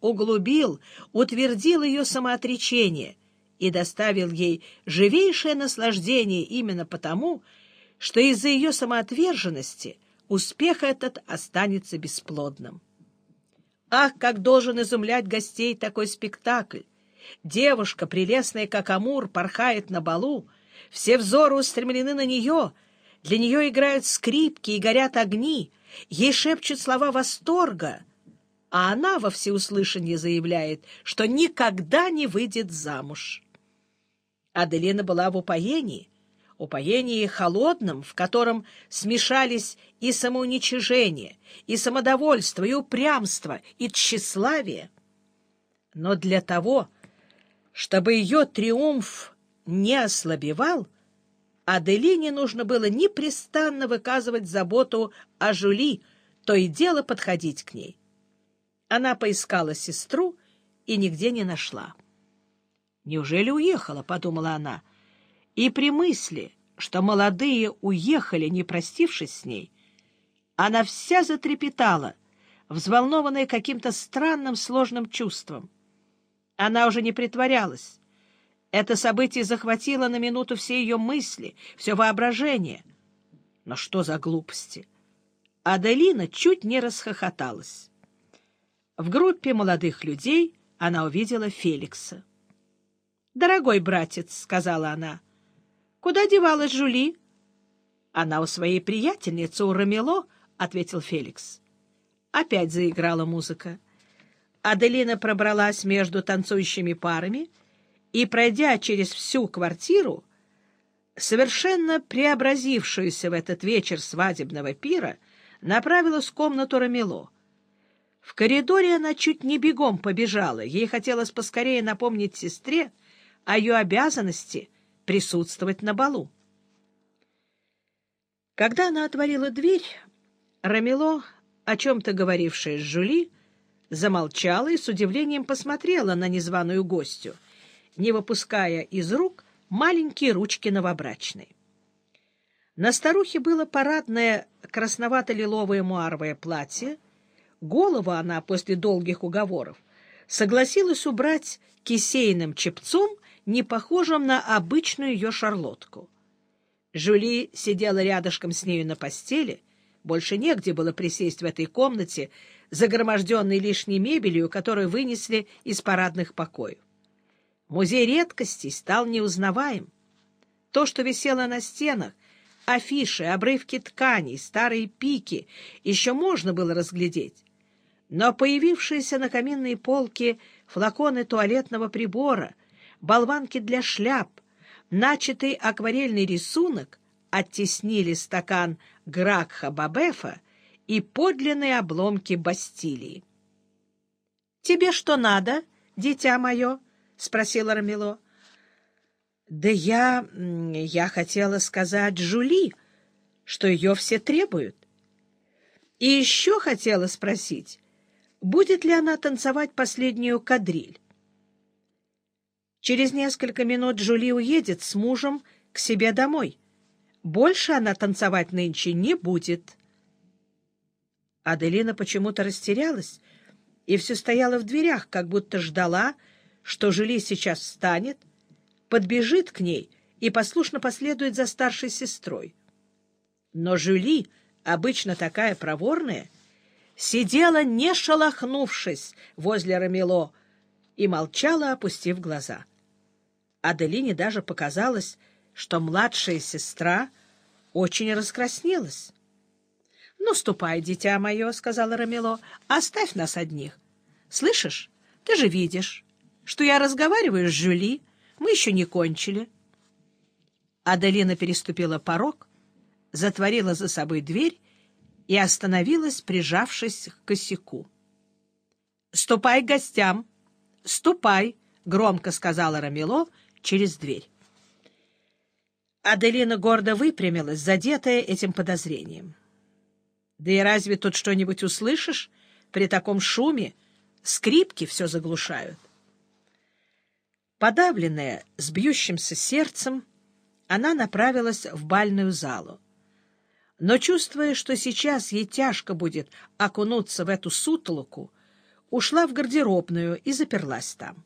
углубил, утвердил ее самоотречение и доставил ей живейшее наслаждение именно потому, что из-за ее самоотверженности успех этот останется бесплодным. Ах, как должен изумлять гостей такой спектакль! Девушка, прелестная как Амур, порхает на балу, все взоры устремлены на нее, для нее играют скрипки и горят огни, ей шепчут слова восторга, а она во всеуслышание заявляет, что никогда не выйдет замуж. Аделина была в упоении, упоении холодном, в котором смешались и самоуничижение, и самодовольство, и упрямство, и тщеславие. Но для того, чтобы ее триумф не ослабевал, Аделине нужно было непрестанно выказывать заботу о Жули, то и дело подходить к ней. Она поискала сестру и нигде не нашла. «Неужели уехала?» — подумала она. И при мысли, что молодые уехали, не простившись с ней, она вся затрепетала, взволнованная каким-то странным сложным чувством. Она уже не притворялась. Это событие захватило на минуту все ее мысли, все воображение. Но что за глупости? Аделина чуть не расхохоталась. В группе молодых людей она увидела Феликса. «Дорогой братец», — сказала она, — «куда девалась Жули?» «Она у своей приятельницы, у Рамело», — ответил Феликс. Опять заиграла музыка. Аделина пробралась между танцующими парами и, пройдя через всю квартиру, совершенно преобразившуюся в этот вечер свадебного пира, направилась в комнату Рамело. В коридоре она чуть не бегом побежала. Ей хотелось поскорее напомнить сестре, о ее обязанности присутствовать на балу. Когда она отворила дверь, Рамило, о чем-то говорившая с Жули, замолчала и с удивлением посмотрела на незваную гостью, не выпуская из рук маленькие ручки новобрачной. На старухе было парадное красновато-лиловое муаровое платье. Голову она после долгих уговоров согласилась убрать кисейным чепцом не похожим на обычную ее шарлотку. Жюли сидела рядышком с нею на постели, больше негде было присесть в этой комнате, загроможденной лишней мебелью, которую вынесли из парадных покоев. Музей редкостей стал неузнаваем. То, что висело на стенах, афиши, обрывки тканей, старые пики, еще можно было разглядеть. Но появившиеся на каминной полке флаконы туалетного прибора — болванки для шляп, начатый акварельный рисунок оттеснили стакан Гракха Бабефа и подлинные обломки Бастилии. — Тебе что надо, дитя мое? — спросила Рамило. — Да я... я хотела сказать Жули, что ее все требуют. И еще хотела спросить, будет ли она танцевать последнюю кадриль. Через несколько минут Джули уедет с мужем к себе домой. Больше она танцевать нынче не будет. Аделина почему-то растерялась и все стояла в дверях, как будто ждала, что Жюли сейчас встанет, подбежит к ней и послушно последует за старшей сестрой. Но Жюли, обычно такая проворная, сидела, не шелохнувшись, возле Рамило и молчала, опустив глаза. Аделине даже показалось, что младшая сестра очень раскраснелась. — Ну, ступай, дитя мое, — сказала Рамило, — оставь нас одних. Слышишь, ты же видишь, что я разговариваю с Жюли, мы еще не кончили. Аделина переступила порог, затворила за собой дверь и остановилась, прижавшись к косяку. — Ступай к гостям, ступай, — громко сказала Рамило, — через дверь. Аделина гордо выпрямилась, задетая этим подозрением. Да и разве тут что-нибудь услышишь? При таком шуме скрипки все заглушают. Подавленная, с бьющимся сердцем, она направилась в бальную залу. Но, чувствуя, что сейчас ей тяжко будет окунуться в эту сутолоку, ушла в гардеробную и заперлась там.